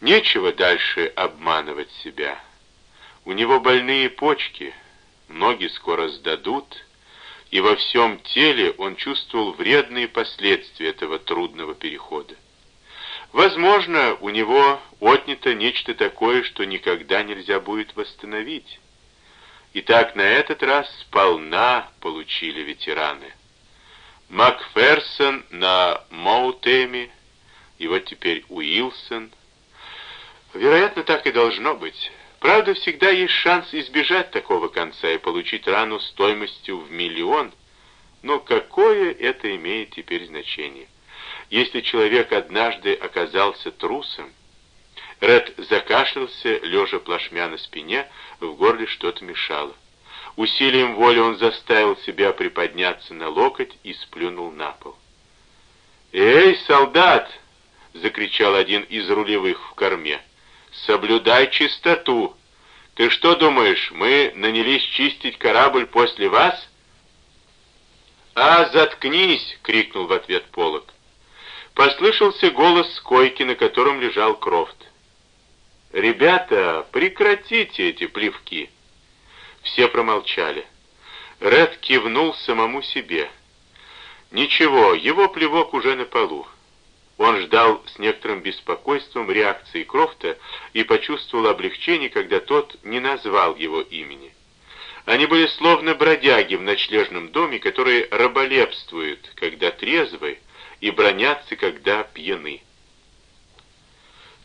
Нечего дальше обманывать себя. У него больные почки, ноги скоро сдадут, и во всем теле он чувствовал вредные последствия этого трудного перехода. Возможно, у него отнято нечто такое, что никогда нельзя будет восстановить. Итак, на этот раз сполна получили ветераны. Макферсон на Моутеме, и вот теперь Уилсон. Вероятно, так и должно быть. Правда, всегда есть шанс избежать такого конца и получить рану стоимостью в миллион, но какое это имеет теперь значение? Если человек однажды оказался трусом, Ред закашлялся, лежа плашмя на спине, в горле что-то мешало. Усилием воли он заставил себя приподняться на локоть и сплюнул на пол. «Эй, солдат!» — закричал один из рулевых в корме. «Соблюдай чистоту! Ты что думаешь, мы нанялись чистить корабль после вас?» «А, заткнись!» — крикнул в ответ Полок. Послышался голос с койки, на котором лежал Крофт. «Ребята, прекратите эти плевки!» Все промолчали. Ред кивнул самому себе. Ничего, его плевок уже на полу. Он ждал с некоторым беспокойством реакции Крофта и почувствовал облегчение, когда тот не назвал его имени. Они были словно бродяги в ночлежном доме, которые раболепствуют, когда трезвы, и бронятся, когда пьяны.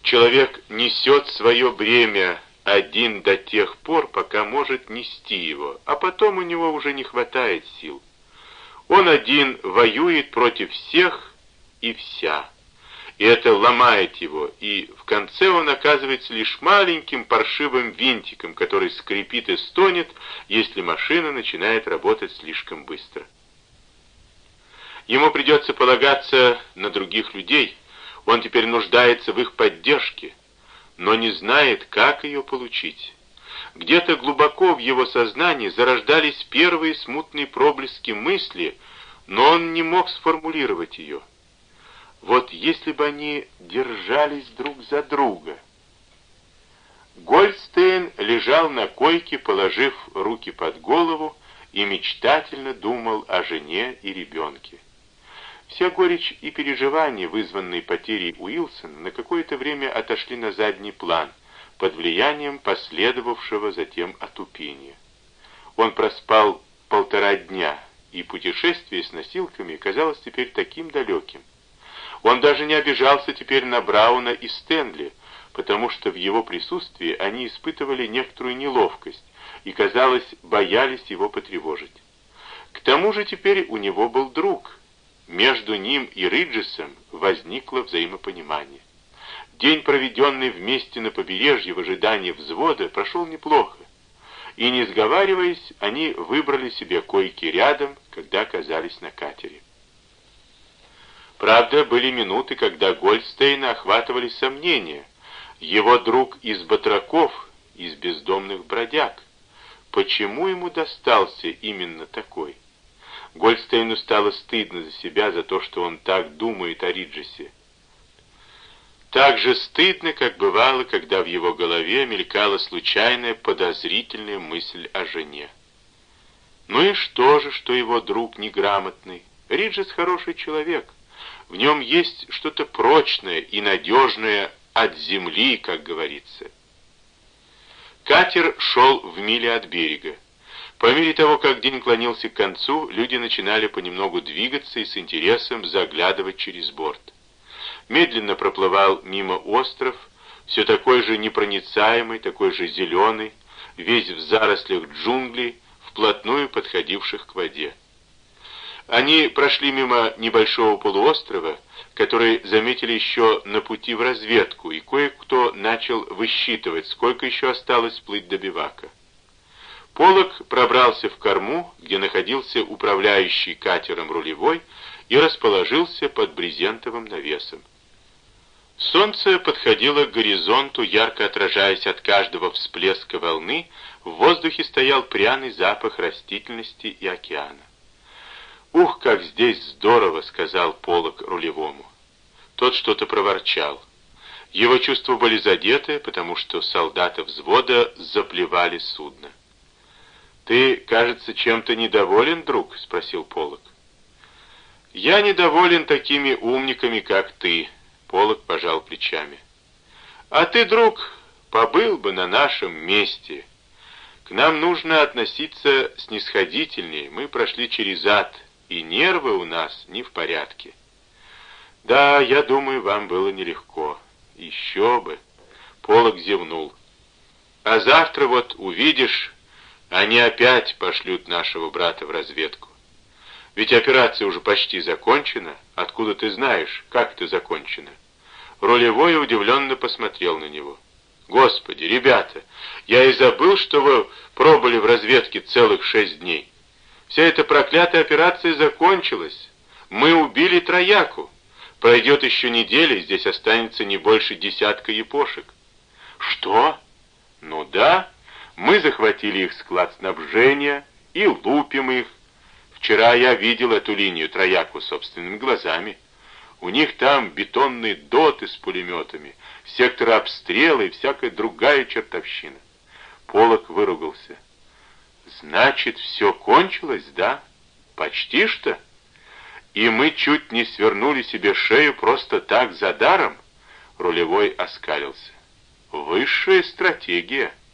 Человек несет свое бремя один до тех пор, пока может нести его, а потом у него уже не хватает сил. Он один воюет против всех и вся. И это ломает его, и в конце он оказывается лишь маленьким паршивым винтиком, который скрипит и стонет, если машина начинает работать слишком быстро. Ему придется полагаться на других людей. Он теперь нуждается в их поддержке, но не знает, как ее получить. Где-то глубоко в его сознании зарождались первые смутные проблески мысли, но он не мог сформулировать ее. Вот если бы они держались друг за друга. Гольдстейн лежал на койке, положив руки под голову, и мечтательно думал о жене и ребенке. Вся горечь и переживания, вызванные потерей Уилсона, на какое-то время отошли на задний план, под влиянием последовавшего затем отупения. Он проспал полтора дня, и путешествие с носилками казалось теперь таким далеким. Он даже не обижался теперь на Брауна и Стэнли, потому что в его присутствии они испытывали некоторую неловкость и, казалось, боялись его потревожить. К тому же теперь у него был друг — между ним и Риджесом возникло взаимопонимание. День, проведенный вместе на побережье в ожидании взвода, прошел неплохо. И не сговариваясь, они выбрали себе койки рядом, когда оказались на катере. Правда, были минуты, когда Гольдстейна охватывали сомнения. Его друг из батраков, из бездомных бродяг. Почему ему достался именно такой? Гольдстейну стало стыдно за себя, за то, что он так думает о Риджесе. Так же стыдно, как бывало, когда в его голове мелькала случайная подозрительная мысль о жене. Ну и что же, что его друг неграмотный? Риджес хороший человек. В нем есть что-то прочное и надежное от земли, как говорится. Катер шел в миле от берега. По мере того, как день клонился к концу, люди начинали понемногу двигаться и с интересом заглядывать через борт. Медленно проплывал мимо остров, все такой же непроницаемый, такой же зеленый, весь в зарослях джунглей, вплотную подходивших к воде. Они прошли мимо небольшого полуострова, который заметили еще на пути в разведку, и кое-кто начал высчитывать, сколько еще осталось плыть до бивака. Полок пробрался в корму, где находился управляющий катером рулевой, и расположился под брезентовым навесом. Солнце подходило к горизонту, ярко отражаясь от каждого всплеска волны, в воздухе стоял пряный запах растительности и океана. «Ух, как здесь здорово!» — сказал Полок рулевому. Тот что-то проворчал. Его чувства были задеты, потому что солдаты взвода заплевали судно. «Ты, кажется, чем-то недоволен, друг?» — спросил Полок. «Я недоволен такими умниками, как ты», — Полок пожал плечами. «А ты, друг, побыл бы на нашем месте. К нам нужно относиться снисходительнее, мы прошли через ад, и нервы у нас не в порядке». «Да, я думаю, вам было нелегко». Еще бы. Полок зевнул. А завтра вот увидишь, они опять пошлют нашего брата в разведку. Ведь операция уже почти закончена. Откуда ты знаешь, как это закончено? Рулевой удивленно посмотрел на него. Господи, ребята, я и забыл, что вы пробыли в разведке целых шесть дней. Вся эта проклятая операция закончилась. Мы убили Трояку. Пройдет еще неделя, и здесь останется не больше десятка япошек. Что? Ну да, мы захватили их склад снабжения и лупим их. Вчера я видел эту линию трояку собственными глазами. У них там бетонные доты с пулеметами, секторы обстрела и всякая другая чертовщина. Полок выругался. Значит, все кончилось, да? Почти что? И мы чуть не свернули себе шею просто так за даром? Рулевой оскалился. Высшая стратегия —